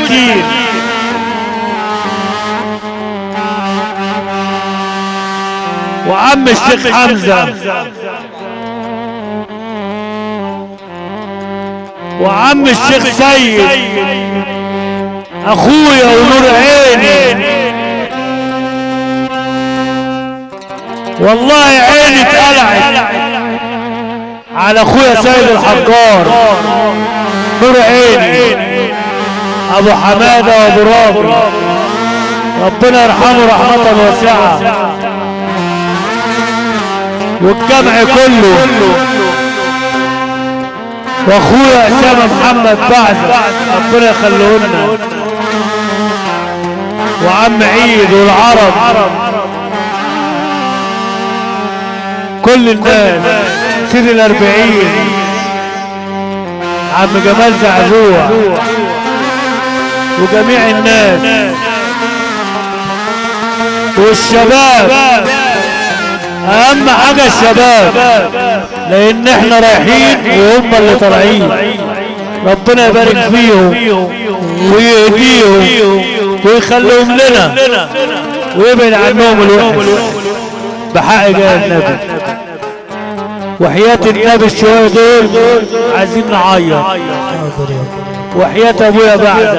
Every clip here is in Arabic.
المساكين وعم الشيخ حمزة. وعم الشيخ سيد. أخويا ونور عيني. والله عيني اتقلعت. على أخويا سيد الحجار. نور عيني. أبو حمادة وابو رافي ربنا يرحمه رحمة واسعة. والجمع كله. وأخويا اسامه محمد بعزة ربنا يخليه لنا وعم عيد والعرب. كل الناس. سيد الأربعين. عم جمال زعزوع. وجميع الناس. والشباب أهم حاجة الشباب لأن إحنا رايحين وهم اللي طالعين. ربنا يبارك فيهم ويهديهم ويخليهم لنا ويبعد عنهم الوحش. بحق جاه النبي. وحياة النبي الشوية دول عايزين نعيط. وحياة أبويا بعد.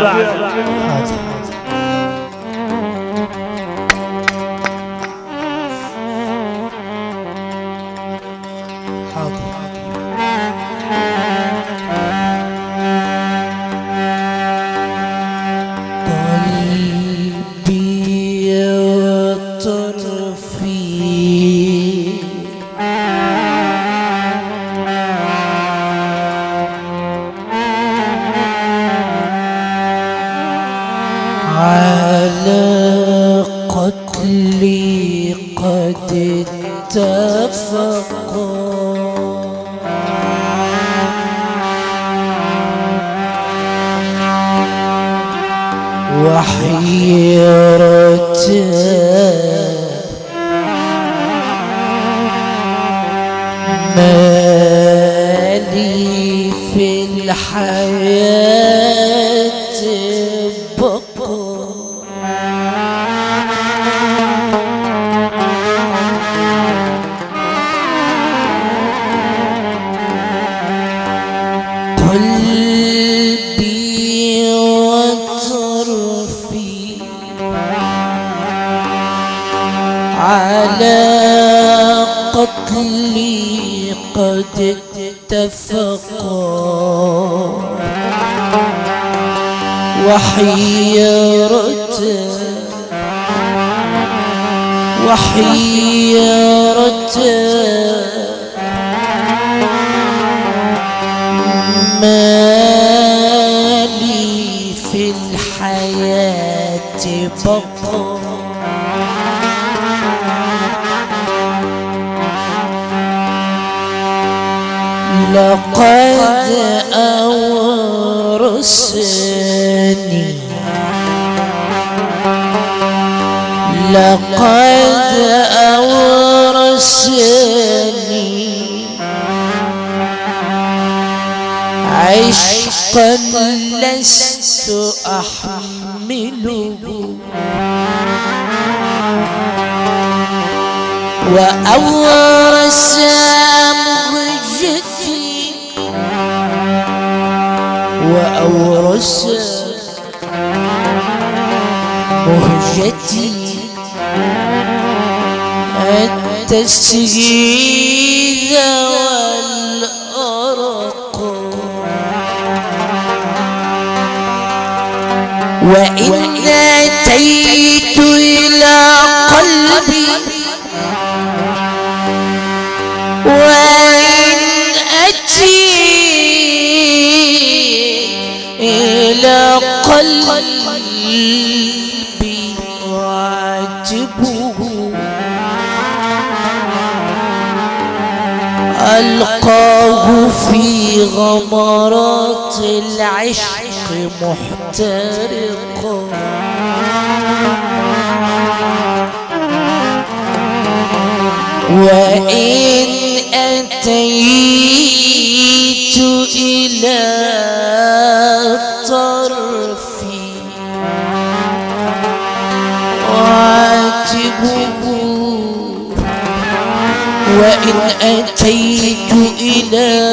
لقد أورثني عشقا لست أحمله. وأورث التسجيل والأرق. وإن أتيت غمرات العشق محترقة وإن أتيت إلى طرفي أعاتبه وإن أتيت إلى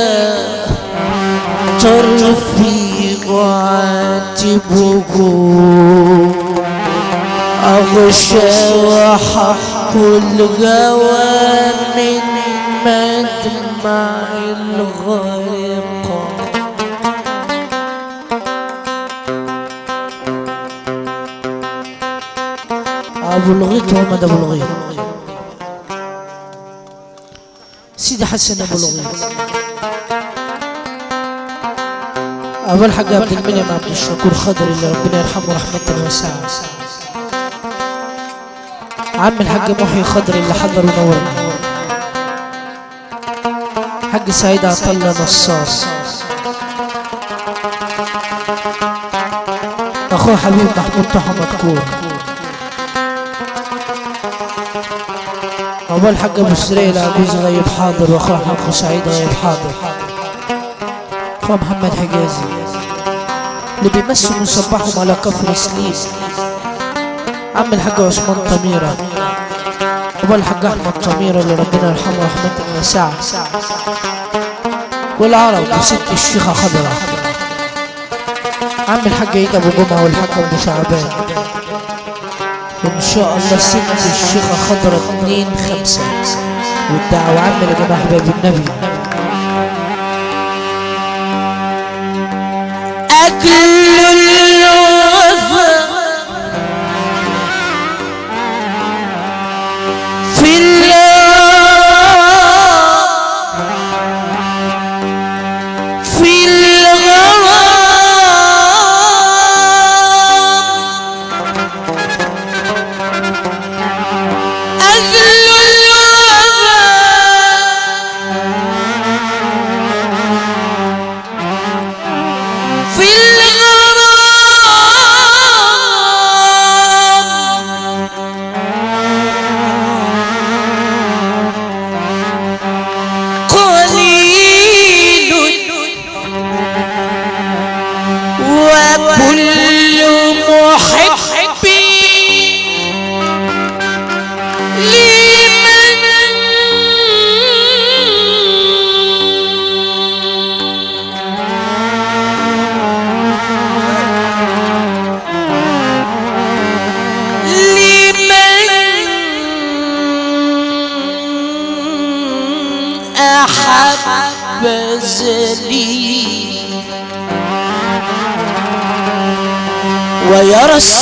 طرفي أعاتبه أغشى وحق الغوى من مدمع الغرق أبو الغيط محمد أبو الغيط. سيدي حسن أبو الغيط. أبو الحاج عبد المنعم عبد الشكور خضر اللي ربنا يرحمه رحمة واسعة عم الحاج محي خضر اللي حضر ونورنا. حاج سعيد عطلة نصاص أخوه حبيب محمود طه مذكور. ابو الحاج أبو سريع العجوز غيب حاضر وأخوه حق سعيد غيب حاضر. اخوه محمد حجازي. اللي بيمسوا مصبحهم على كفر سليم. عم الحاج عثمان طميرة ابو الحاج أحمد طميرة اللي ربنا يرحمه رحمة واسعة والعرب وست الشيخة خضرة. عم الحاج عيد أبو جمعة والحاج أبو شعبان. وإن شاء الله ست الشيخة خضرة اتنين خمسة. والدعوة عم يا جماعة حبايب النبي. like you.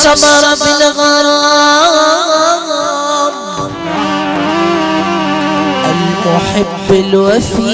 ويرى السمر بالغرام المحب الوفي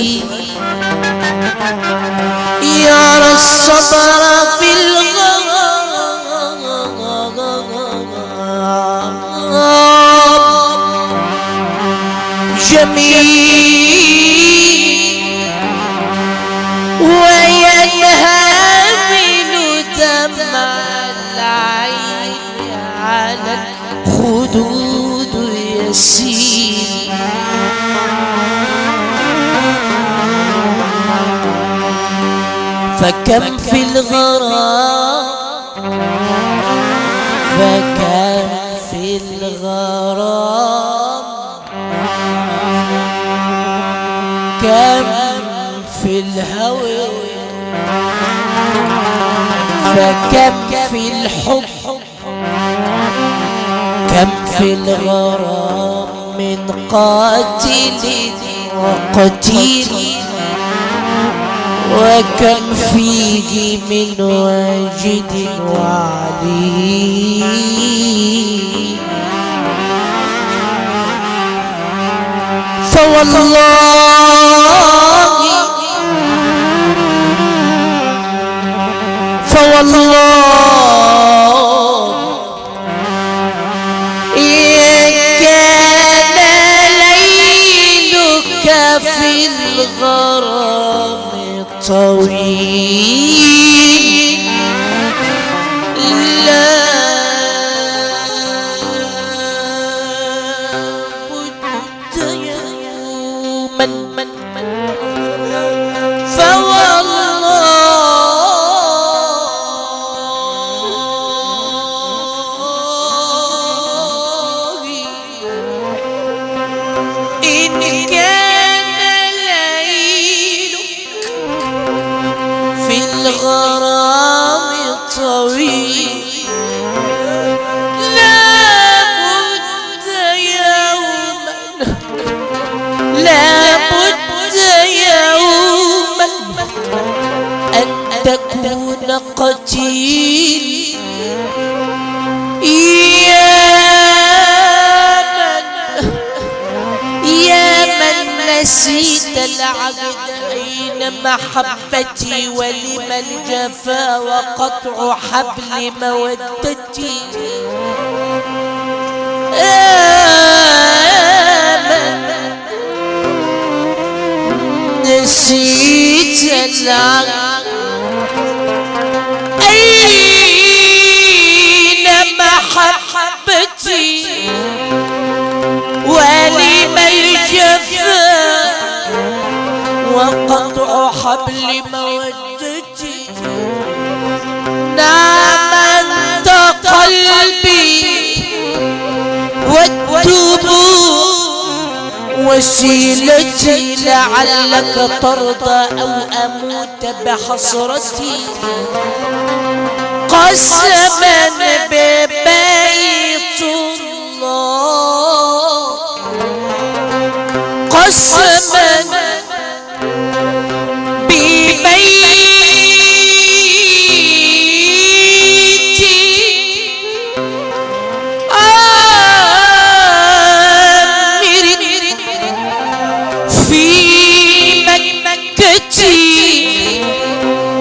كم في الهوى. فكم في الحب كم في الغرام من قاتل وقتيل. وكم فيه من واجد وعليل. فوالله فوالله نسيت العبد أين محبتي ولم الجفا وقطع حبل مودتي. نسيت العبد أين محبتي؟ ولم الجفا وقطع حبل مودتي نعم أنت قلبي والدموع وسيلتي لعلك ترضى أو أموت بحسرتي. قسما ببيت الله. قسما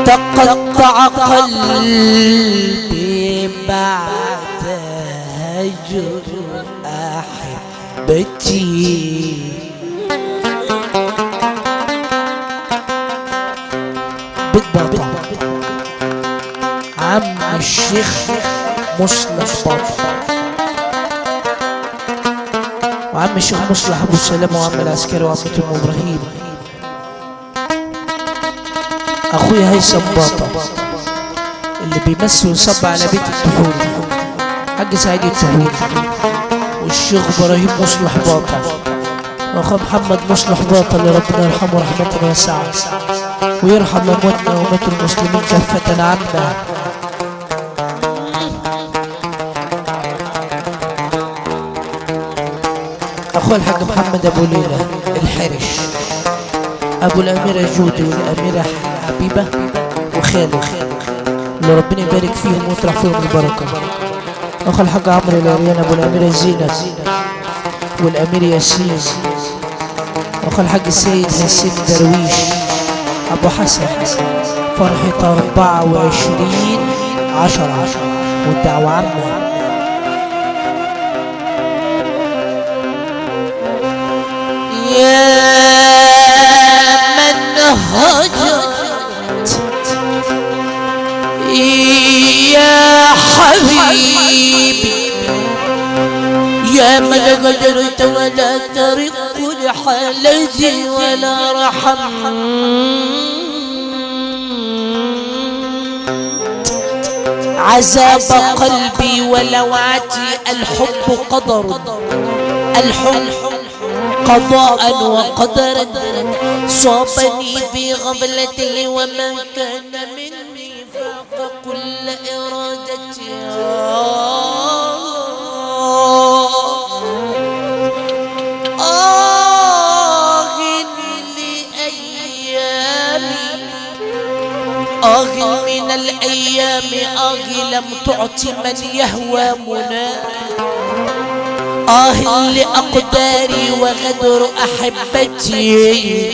تقطع قلبي بعد هجر أحبتي بالضبط عم الشيخ مصلح بابا. وعم الشيخ مصلح أبو سلام وعم العسكري وعمته ام إبراهيم. اخويا هيثم باطا اللي بيمثل ويصب على بيت الدخول. حاج سعيد الدخول. والشيخ إبراهيم مصلح باطا وأخو محمد مصلح باطا اللي ربنا يرحمه رحمة واسعة ويرحم امواتنا واموات المسلمين كافة عامة. اخويا الحاج محمد أبو ليلى الحرش أبو الأميرة جودي والأميرة حبيبة وخالد اللي ربنا يبارك فيهم ويطرح فيهم البركة. أخو الحاج عمرو العريان أبو الأميرة زينب والامير ياسين. أخو الحاج السيد حسين درويش. أبو حسن. فرحة 24 عشرة. والدعوة عامة يا من هجرت. يا حبيبي يا من غدرت ولا ترق لحالتي ولا رحم. عذاب قلبي ولوعتي الحب قدر. الحب قضاء وقدرا صابني في غفلته وما كان آه من الأيام آه لم تعط من يهوى مناه آه لأقداري وغدر أحبتي.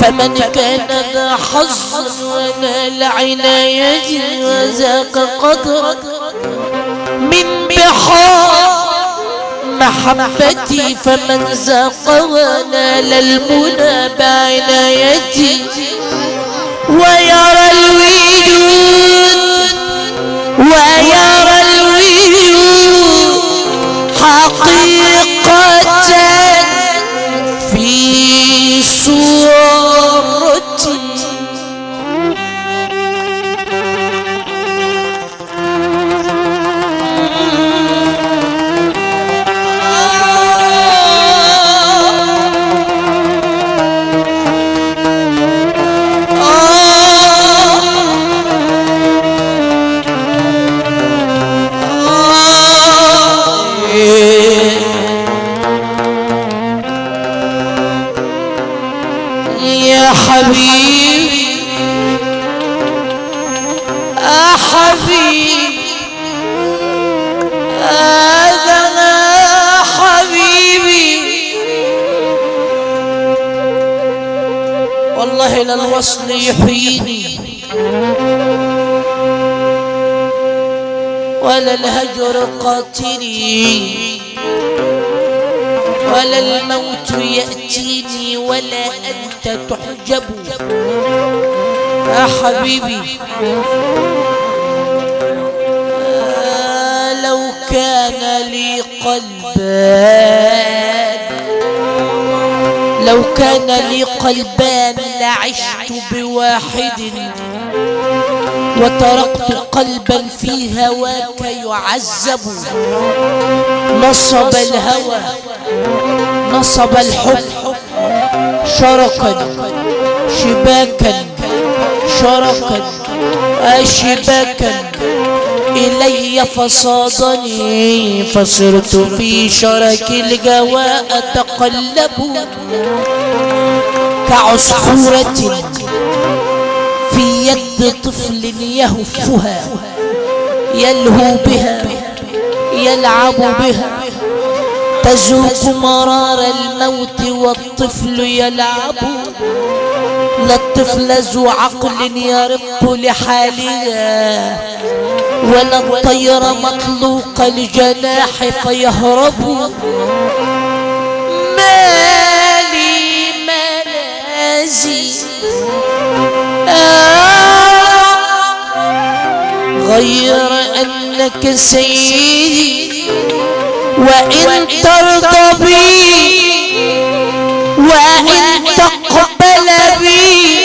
فمن كان ذا حظ ونال عنايتي وذاك قدر. من بحار محبتي فمن ذاق ونال المنى بعنايتي. ويرى الوجود ويرى الوجود حقيقة. يحييني ولا الهجر قاتلي. ولا الموت يأتيني ولا أنت تحجب. يا حبيبي لو كان لي قلبان لو كان لي قلبان لعشت بواحد وتركت قلبا في هواك يعذب. نصب الهوى نصب الحب شركا شباكا شركا شباكا إلي فصادني فصرت في شرك الجواء أتقلب. كعصفورة في يد طفل يهفها يلهو بها يلعب بها. تذوق مرار الموت والطفل يلعب. لا الطفل ذو عقل يرق لحالها ولا الطير مطلوق الجناح فيهرب. مالي ملازي غير أنك سيدي وإن ترضى بي وإن تقبل بي.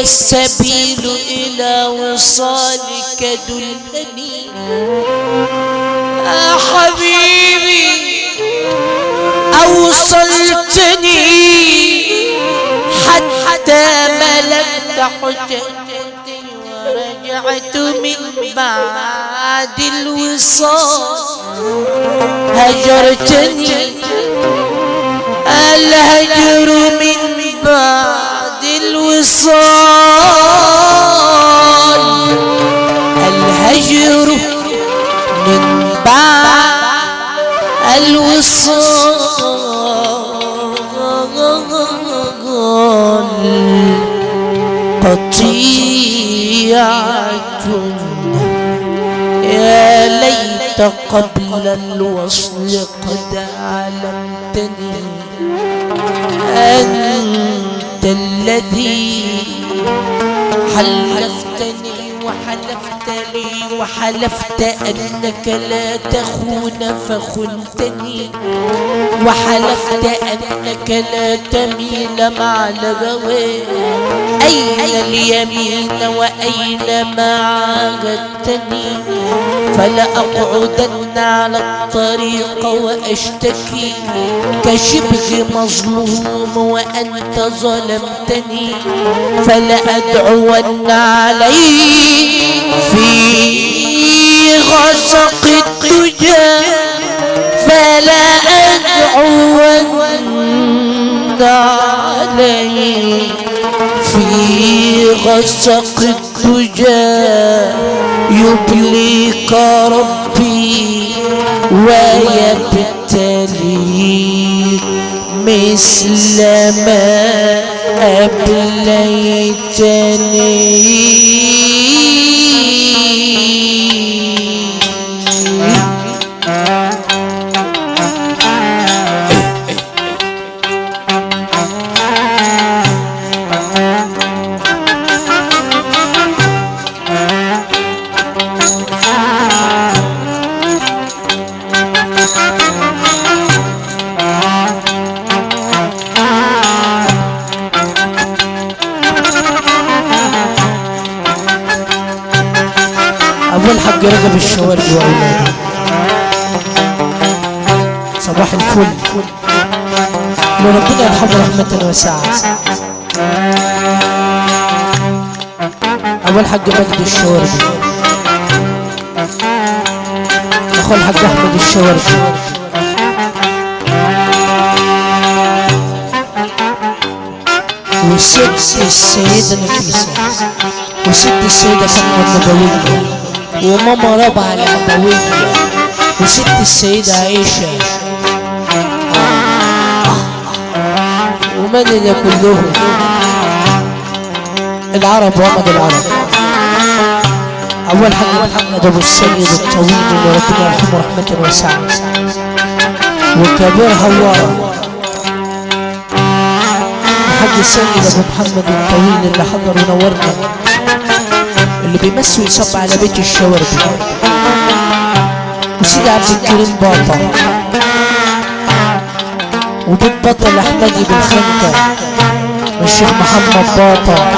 السبيل إلى وصالك دلني يا حبيبي أوصلتني حتى ملكت حجتي ورجعت من بعد الوصال. هجرتني الهجر من بعد الوصال الهجر من بعد الوصال. قطيعة يا ليت قبل الوصل قد علمتني أنت الذي حلفتني وحلفت لي وحلفت أنك لا تخون فخنتني. وحلفت أنك لا تميل مع الغوى. أين اليمين وأين ما عاهدتني؟ فلأقعدن على الطريق وأشتكي. كشبه مظلوم وأنت ظلمتني. فلأدعون عليك في غسق الدجى فلا أدعون عليك في غسق الدجى يبليك ربي ويبتليك مثل ما أبليتني رجب الشوارب واولاده صباح الفل. وربنا يرحمه رحمة واسعة ابو الحاج مجدي الشواربي اخو الحاج أحمد الشواربي وست السيدة نفيسة. وست السيدة فاطمة النبوية. وماما رابعة العبوية وست السيدة عيشة ومن اللي كلهم العرب وامد العرب أول حاجة محمد ابو السيد الطويل اللي ربنا يرحمه رحمة واسعه وكبير هواره الحاج السيد أبو محمد الطويل اللي حضر ونورنا. اللي بيمسي ويصب على بيت الشواربي وسيدي عبد الكريم باطا وبيت بطل احمدي بالخنكه والشيخ محمد باطا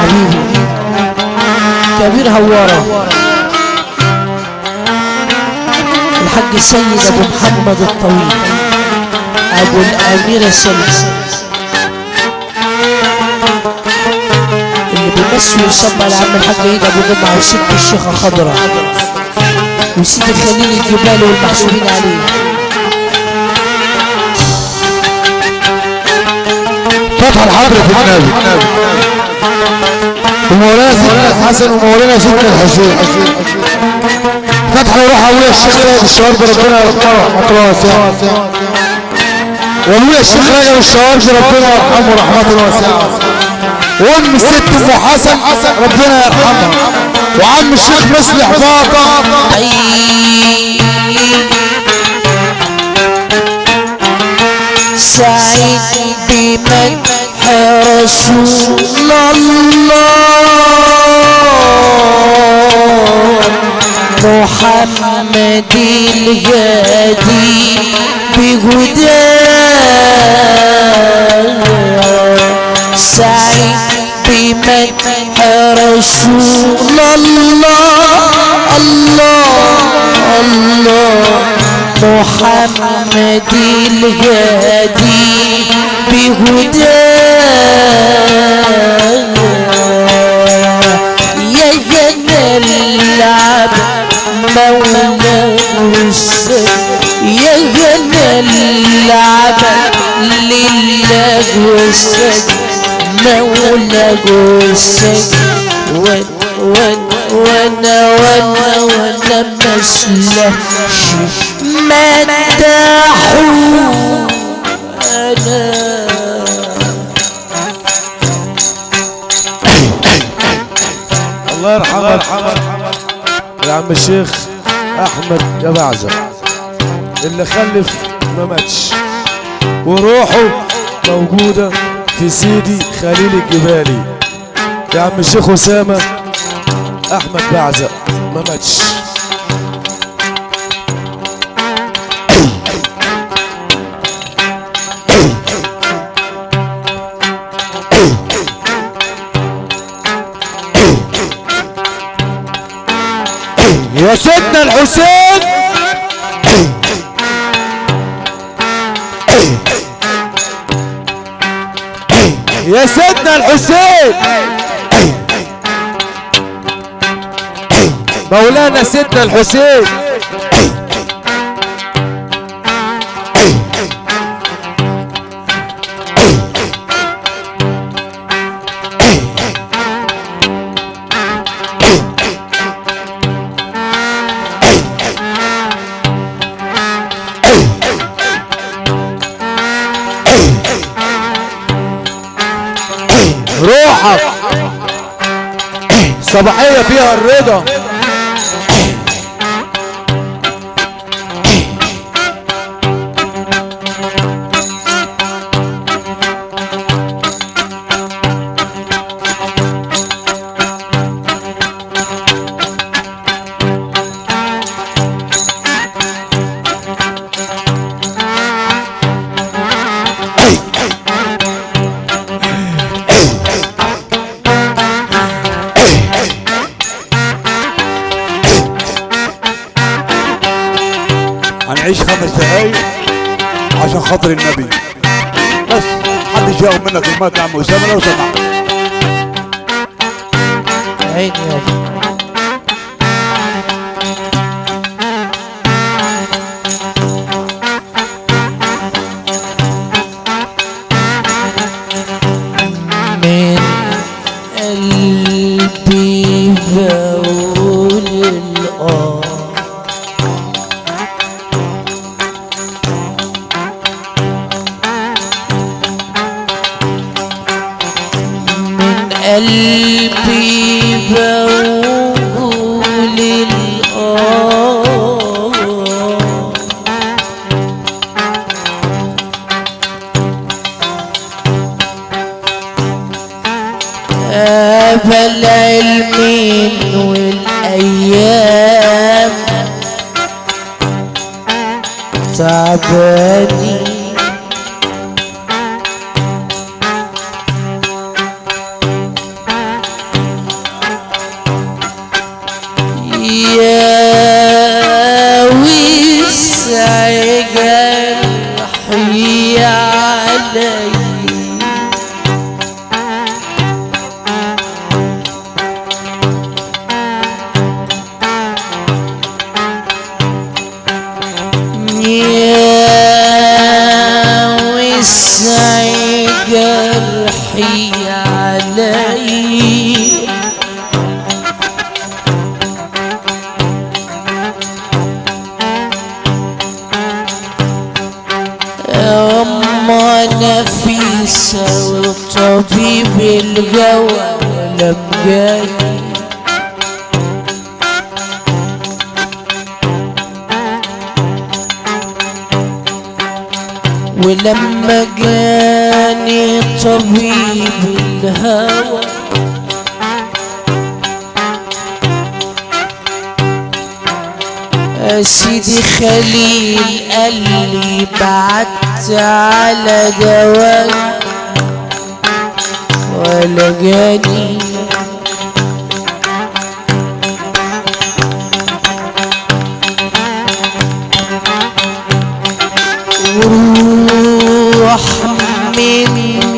حبيبي. كبير هوارة. الحاج سيد أبو محمد الطويل. أبو الاميرة سلمى اللي بيمثل ويصب على عم الحاج عيد ابو جمعة وست الشيخة خضرة وسيد خليل الجبال والمحسوبين عليه. فتح الحضرة في النبي ومولانا سيدنا الحسن ومولانا سيدنا الحسين. فتح يروح ابويا الشيخ راجل الشوارب ربنا يرحمه رحمة واسعة. وابويا الشيخ راجل الشوارب ربنا يرحمه رحمة واسعة. وام الست أم حسن ربنا يرحمها. وعم الشيخ مصلح باطا سعيد بمدح رسول الله. محمد الهادي بهداه سعيد بمدح رسول الله الله الله محمد الهادي بهداه يا جنى العبد مولى السيد يا جنى العبد لله والسيد مولى السيد وأنا وأنا وأنا وأنا مسلح. مدحوا أنا الله يرحمه يا عم الشيخ أحمد يا بعزة اللي خلف ما ماتش. وروحه موجودة. في سيدي خليل الجبالي. يا عم الشيخ أسامة أحمد بعزة ما ماتش. يا سيدنا الحسين! يا سيدنا الحسين. مولانا سيدنا الحسين. Rudo. خاطر النبي. بس محدش ياخد منك؟ المايك يا عم اسامه لو سمحت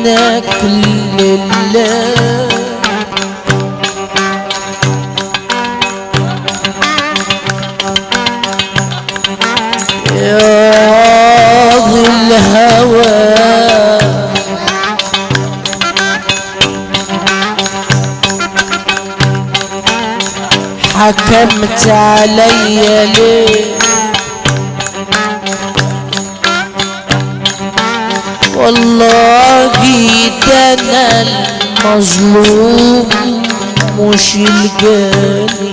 منك لله يا ذي الهوى. حكمت علي ليه؟ المظلوم مش الجاني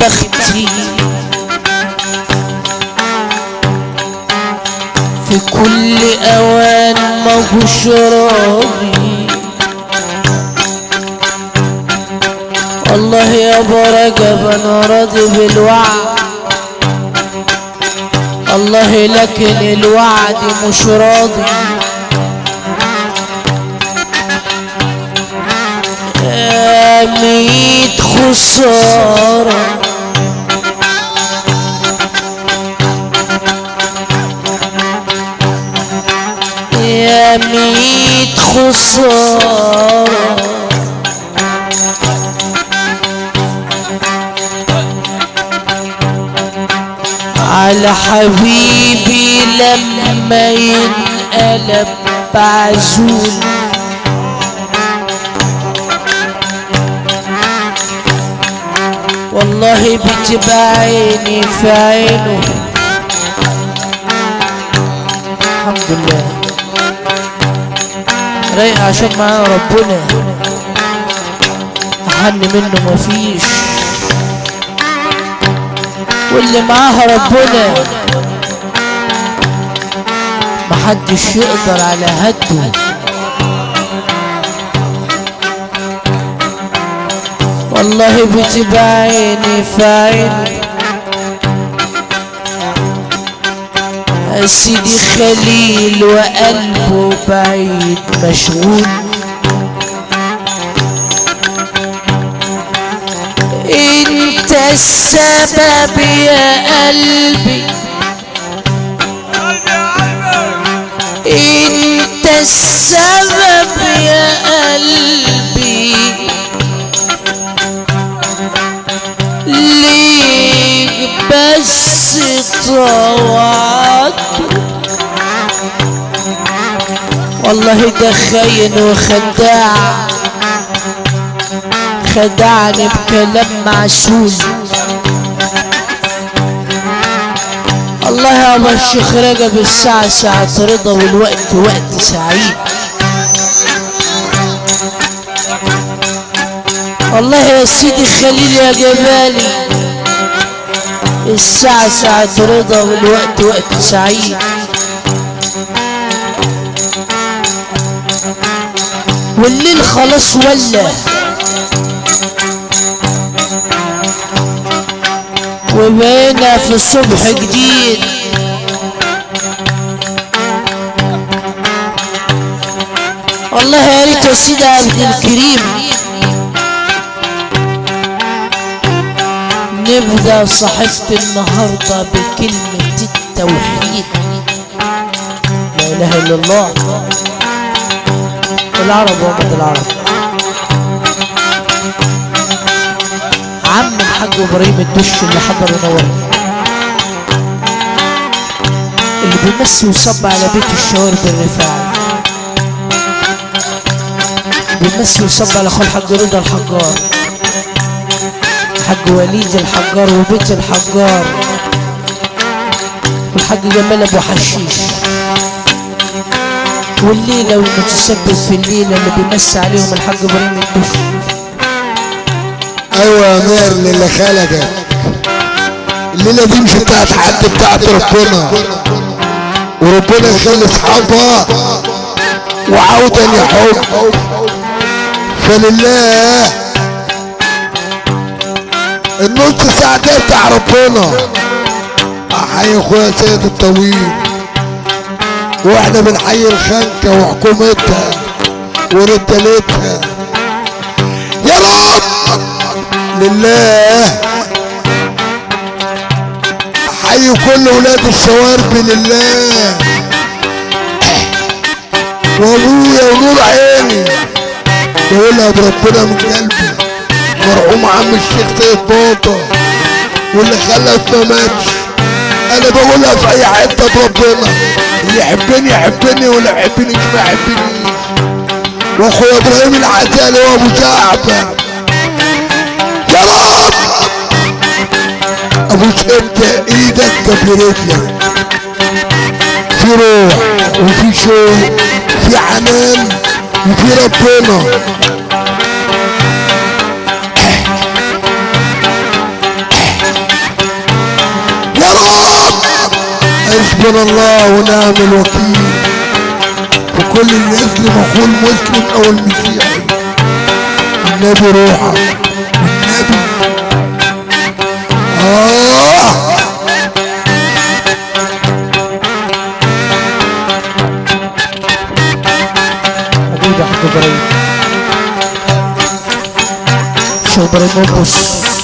بختي. في كل أوان ماهوش راضي والله يا رجب أنا راضي بالوعد. الله لكن الوعد مش راضي. ميت خسارة. ميت خسارة على حبيبي لما ينقلب بعزول. والله بتبقى عيني في عينه. الحمد لله. رايق عشان معاه ربنا. أحن منه مفيش واللي معاه ربنا محدش يقدر على هده. والله بتبقى عيني في عيني. سيدي خليل وقلبه بعيد مشغول. إنت السبب يا قلبي. إنت السبب يا قلبي. بس طوعت والله ده خاين وخداع خدعني بكلام معسول الله يا ابو الشيخ رجب الساعة ساعة رضا والوقت وقت سعيد. والله يا سيدي خليل يا جبالي الساعة ساعة رضا والوقت وقت سعيد. والليل خلاص ولا. وبقينا في الصبح جديد. والله يا ريت يا سيدي عبد الكريم. نبدا صحيفة النهارده بكلمة التوحيد. لا إله إلا الله. العرب ومد العرب. عم الحاج إبراهيم الدش اللي حضر ونور اللي بيمسي ويصب على بيت الشوارب الرفاعي بيمسي ويصب على اخو الحاج رضا الحجار. الحاج وليد الحجار وبيت الحجار والحاج جمال أبو حشيش. والليلة والمتسبب في الليلة اللي بيمسي عليهم الحاج إبراهيم الدش أيوه يا مير للي خلقك الليلة دي مش بتاعت حد بتاعت ربنا. وربنا يخلي أصحابها وعودا يحب فلله النص ساعة ده ربنا. أحيي إخويا سيد الطويل. وإحنا بنحيي الخنكة وحكومتها ورجالتها يا رب! لله. أحيي كل ولاد الشوارب لله. وأبويا ونور عيني. بقولها بربنا من قلبي. مرحوم عم الشيخ سيد بوطه واللي خلف ما ماتش أنا بقولها في أي حتة بربنا. اللي يحبني يحبني واللي ما يحبنيش ما يحبنيش. وأخويا إبراهيم العتالي وابو جعفر يا رب. أبو انت إيدك رجلك في روح وفي شوق في حنان وفي ربنا. حسبنا الله ونعم الوكيل. وكل اللي يسلم اخوه المسلم أو المسيحي النبي روحك النبي آه. يا حاج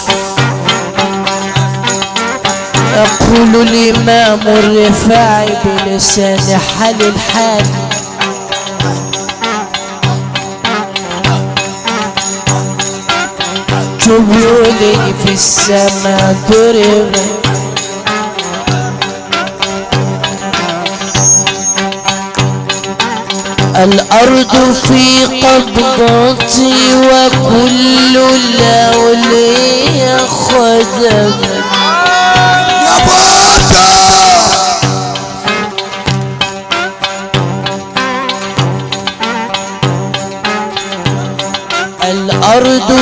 يقول الإمام الرفاعي بلسان حال الحال. جبولي في السماء ضرب الأرض في قبضتي وكل الأولياء خدم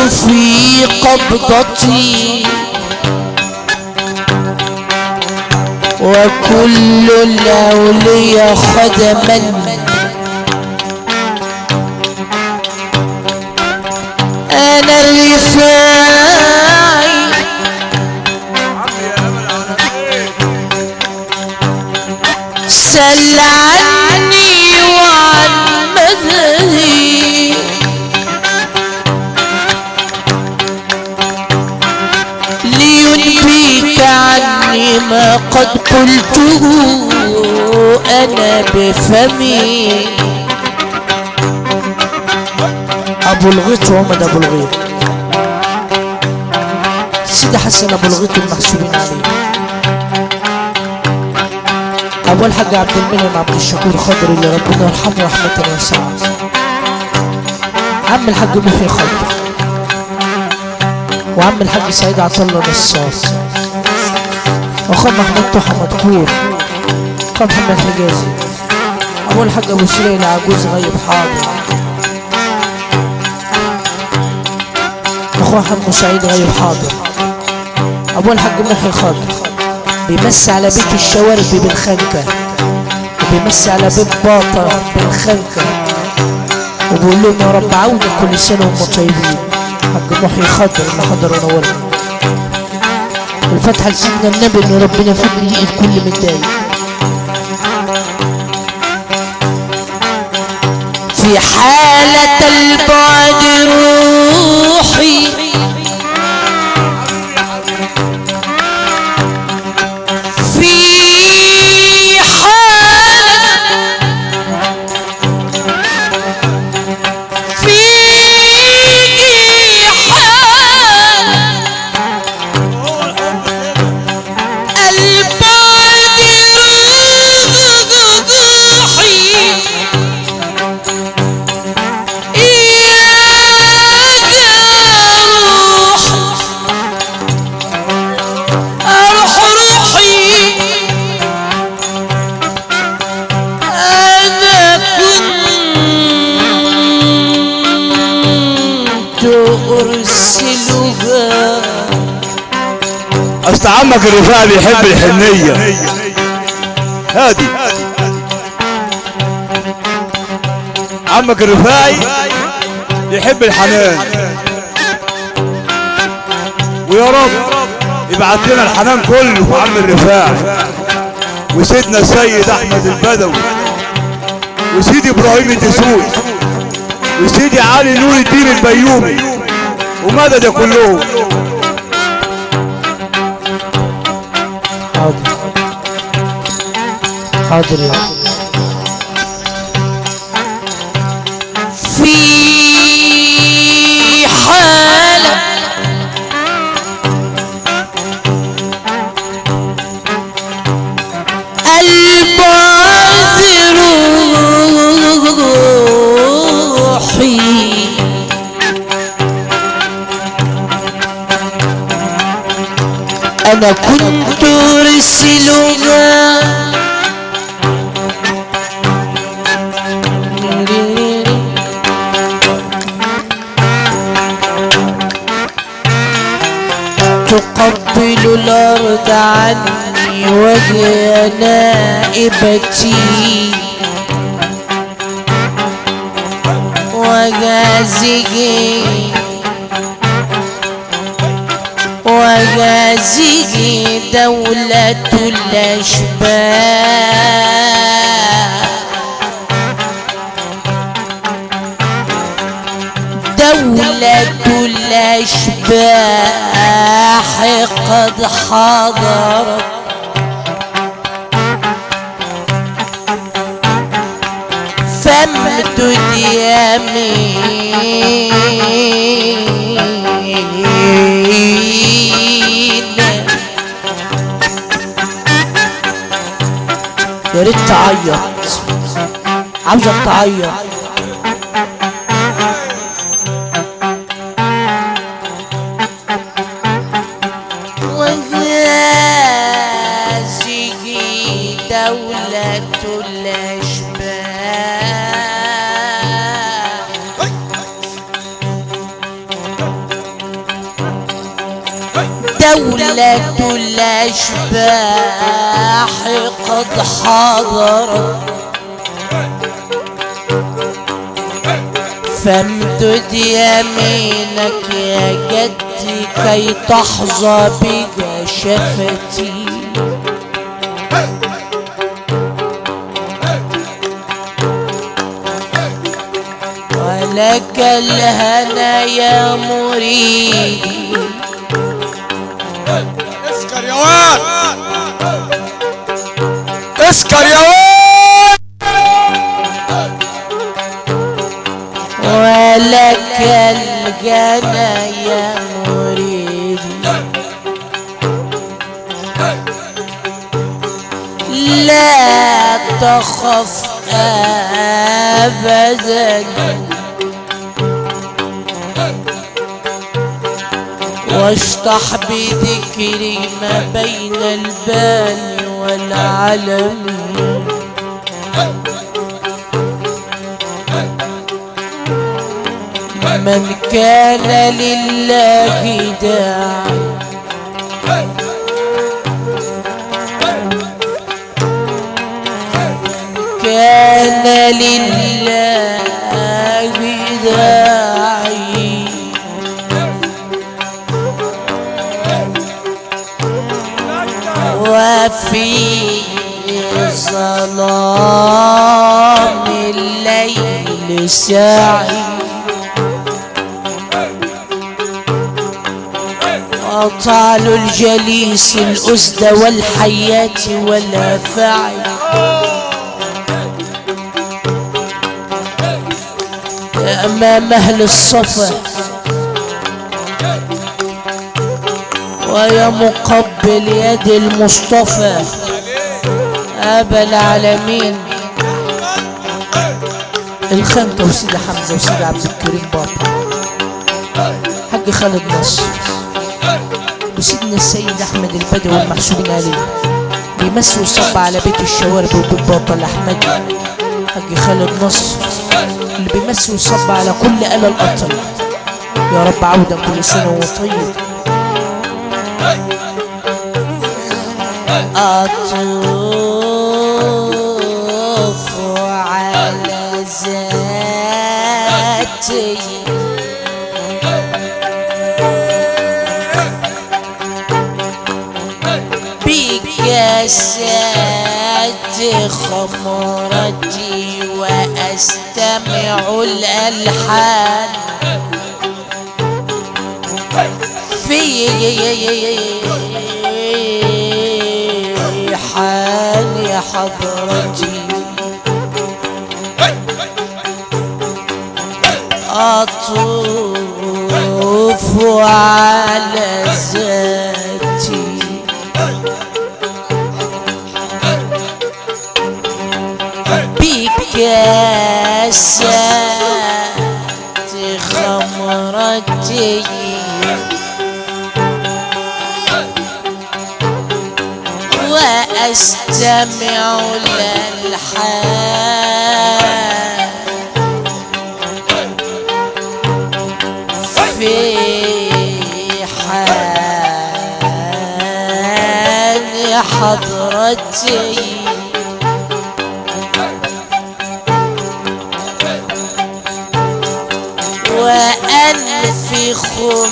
في قبضتي. وكل الأولياء خدما. أنا الرفاعي. سل عني. ما قد قلته أنا بفمي. أبو الغيط وعمد أبو الغيط. سيدي حسن أبو الغيط المحسوبين عليه أبو الحاج عبد المنعم عبد الشكور خضر اللي ربنا يرحمه رحمة واسعة. عم الحاج محي خضر. وعم الحاج سعيد عطا الله نصاص واخو محمود طه مدكور اخو محمد حجازي. ابو الحاج أبو سليم العجوز غيب حاضر. اخو حمو سعيد غيب حاضر. ابو الحاج محي خاطر بيمسي على بيت الشوارب بالخنكة. وبيمسي على بيت باطا بالخنكة. وبقول لهم يا رب عودة كل سنة وهم طيبين. حاج محي خاطر اللي حضر ونورنا والفتحة لسيدنا النبي إن ربنا يفضل ايد كل متضايق في حالة البعد روحي عمك الرفاعي بيحب الحنية. هادي. عمك الرفاعي يحب الحنان. ويا رب يبعت لنا الحنان كله في عم الرفاعي. وسيدنا السيد أحمد البدوي. وسيدي إبراهيم الدسوقي. وسيدي علي نور الدين البيومي. ومدد كلهم. حاضر. حاضر يا في حالة البعث روحي. أنا كنت أرسلها تقبل الأرض عني وهي نائبتي وغازي وغازي دولة الأشباه دولة الأشباح قد حضرت. فامدد يمينك يا ريت تعيط. عاوزك تعيط. دولة الأشباح دولة الأشباح قد حضرت فامدد يمينك يا جدي كي تحظى بجشفتي ولك الهنا يا مريدي. اسكر يا واد. اسكر يا ولك الجنى يا مريدي لا تخف أبدا. واشطح بذكري ما بين البال والعلم من كان لله داعي كان لله داعي وفي ظلام الليل سعي وطال الجليس الأسد والحيات والأفاعي أمام أهل الصفا. ويا مقبل يد المصطفى. أبا العالمين. الخنكة وسيدي حمزة وسيدي عبد الكريم بابا. حاج خالد نصر. وسيدنا السيد أحمد البدوي والمحسوبين عليه. بيمسوا الصب على بيت الشوارب وبيت بابا الأحمدي حاج خالد نصر. اللي بيمسوا الصب على كل آلة القطر يا رب عودا كل سنة وهو أطوف على ذاتي بجسد خمرتي وأستمع الألحان في حضرتي أطوف على ذاتي بكاسات وأستمع للحال في حال حضرتي. وأنفخ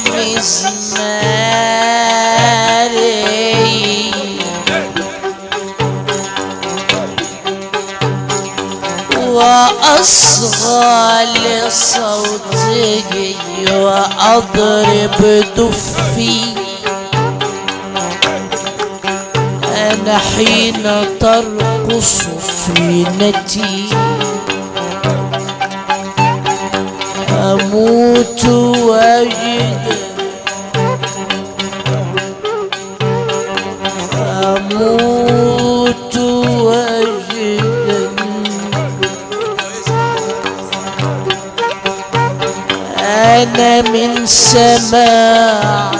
مزماري وأصغى لصوتي اضرب دفي. أنا حين ترقص فينتي أموت أنا من سماع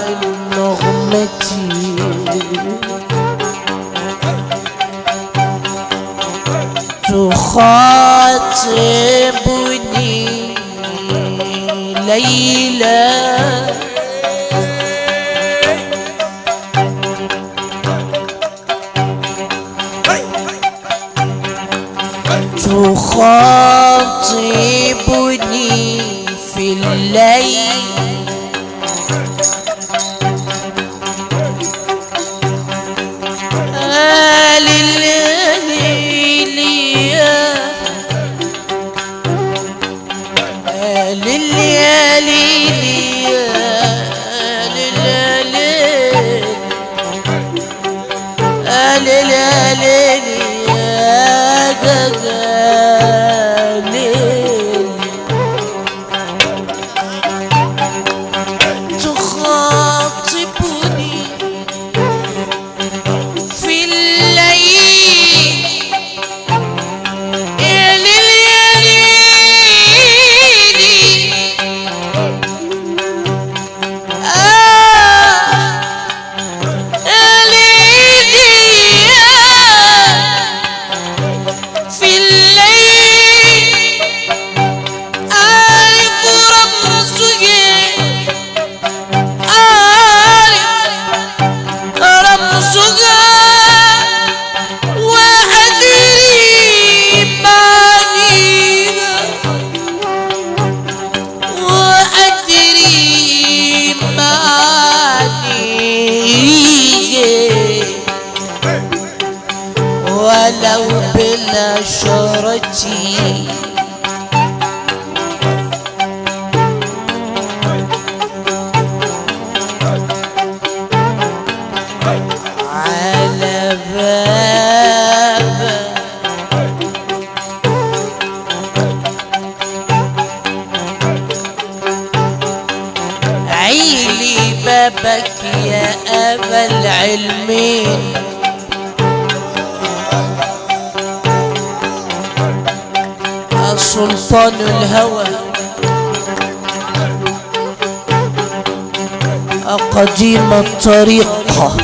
الطريقة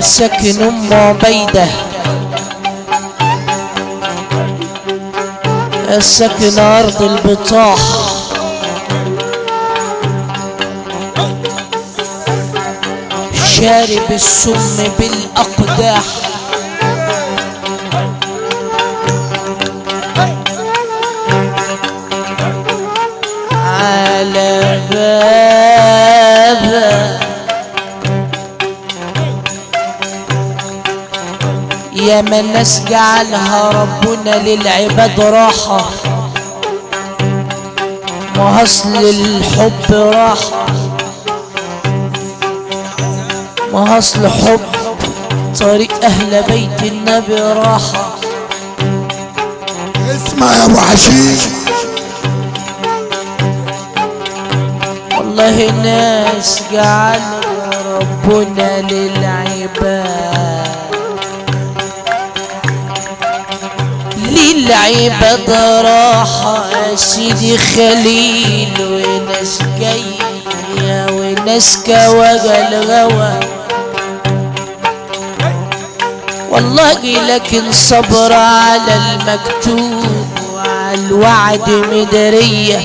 سكن أم عبيدة سكن أرض البطاح. شارب السم بالأقداح. يا من ناس جعلها ربنا للعباد راحة. ما أصل الحب راحة. ما أصل حب طريق أهل بيت النبي راحة. اسمع يا أبو حشيش والله ناس جعلها ربنا للعباد. للعباد راحة سيدي خليل وناس جاية وناس كواجع الغوى والله لكن صبر على المكتوب وعلى الوعد مدرية.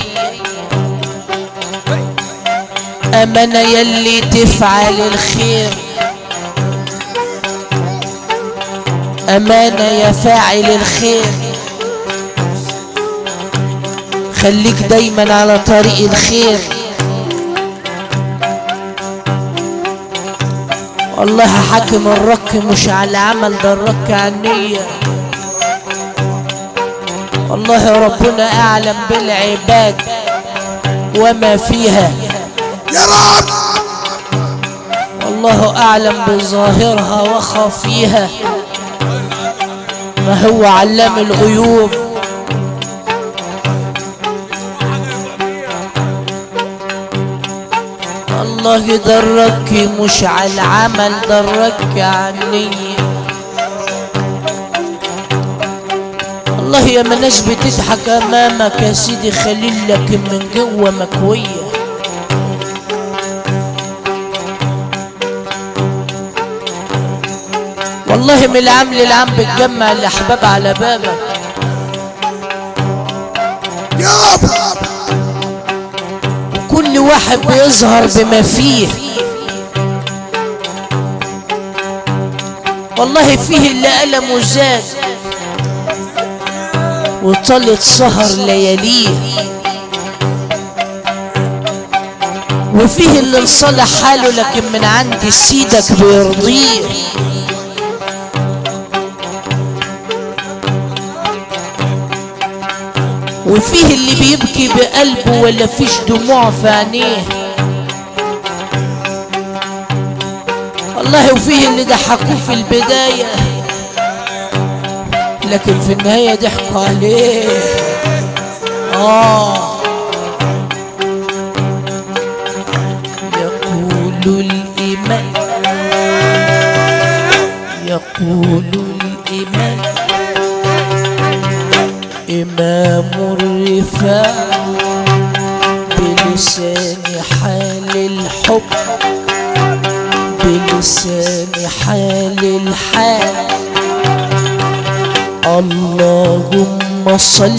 أمانة يلي تفعل الخير. أمانة يا فاعل الخير. خليك دايما على طريق الخير. والله حاكم الرك مش على العمل ده الرك على النية. والله ربنا أعلم بالعباد وما فيها. يا رب! والله أعلم بظاهرها وخفيها. ما هو علام الغيوب. الله درك مش على العمل درك على النية الله يا ما ناس بتضحك أمامك يا سيدي خليل لكن من جوة مكوية. والله من العام للعام بتجمع الأحباب على بابك. يا وكل واحد بيظهر بما فيه. والله فيه اللي ألمه زاد وطلت سهر لياليه. وفيه اللي انصلح حاله لكن من عند سيدك بيرضيه. وفيه اللي بيبكي بقلبه ولا فيش دموع في عينيه. والله وفيه اللي ضحكوه في البداية لكن في النهاية ضحكوا عليه. آه. يقول الإيمان يقول الإيمان. إمام الرفاع بلسان حال الحب بلسان حال الحال. اللهم صل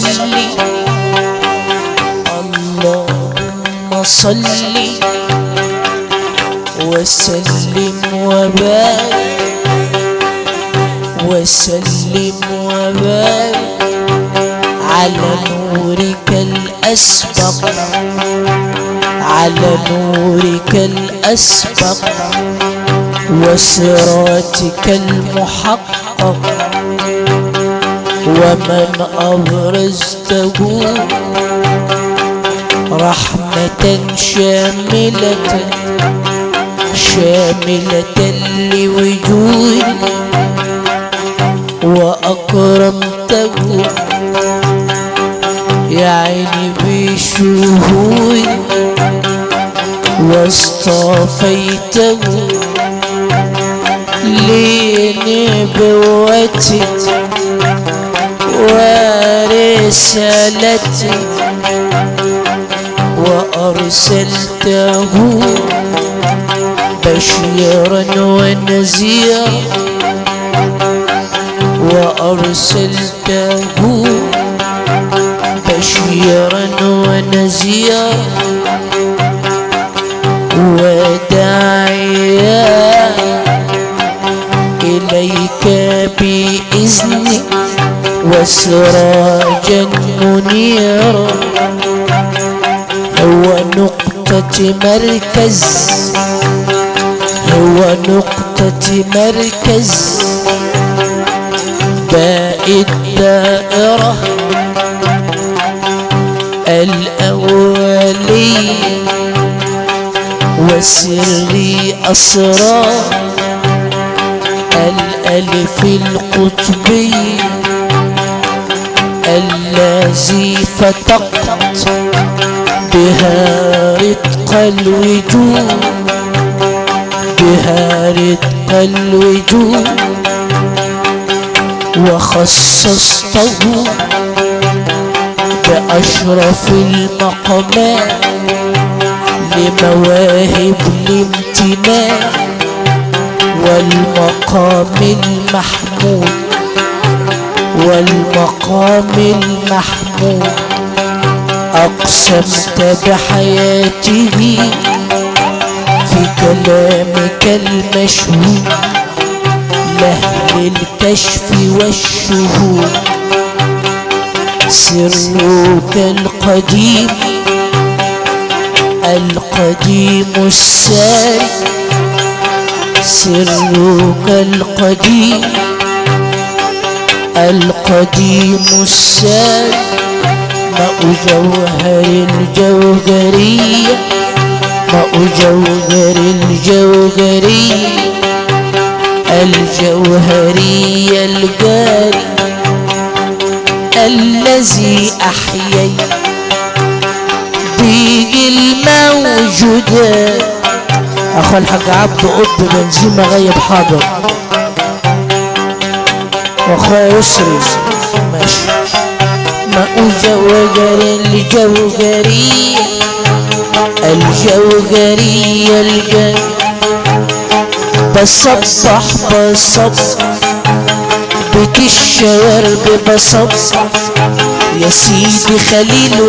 اللهم صل وسلم وبارك وسلم وبارك. على نورك الأسبق. على نورك الأسبق. وصراطك المحقق. ومن أبرزته رحمة شاملة. شاملة لوجود وأكرمته يا عيني بشهود واصطفيته لنبوتي ورسالتي وأرسلته بشيرا ونذيرا. وأرسلته بشيرا ونذيرا وداعيا إليك بإذنك وسراجا منيرا هو نقطة مركز هو نقطة مركز. باء الدائرة الأولي وسر أسرار الألف القطبي الذي فتقت بها رتق الوجود بها رتق الوجود وخصصته بأشرف المقامات لمواهب الامتنان والمقام المحمود والمقام المحمود. أقسمت بحياته في كلامك المشهود لأهل الكشف والشهود. سرك القديم القديم الساري. سرك القديم القديم الساد ماء جوهر الجوهرية ماء جوهر الجوهرية الجوهرية الجاري الذي أحيي به الموجودات أخو الحاج عبد قط بنزيمة غيب حاضر. واخويا يسري ماشي ماء جوجر الجوجرية الجوجرية الجوجرية بصبح بصبح بك الشوارب بصبح يا سيدي خليل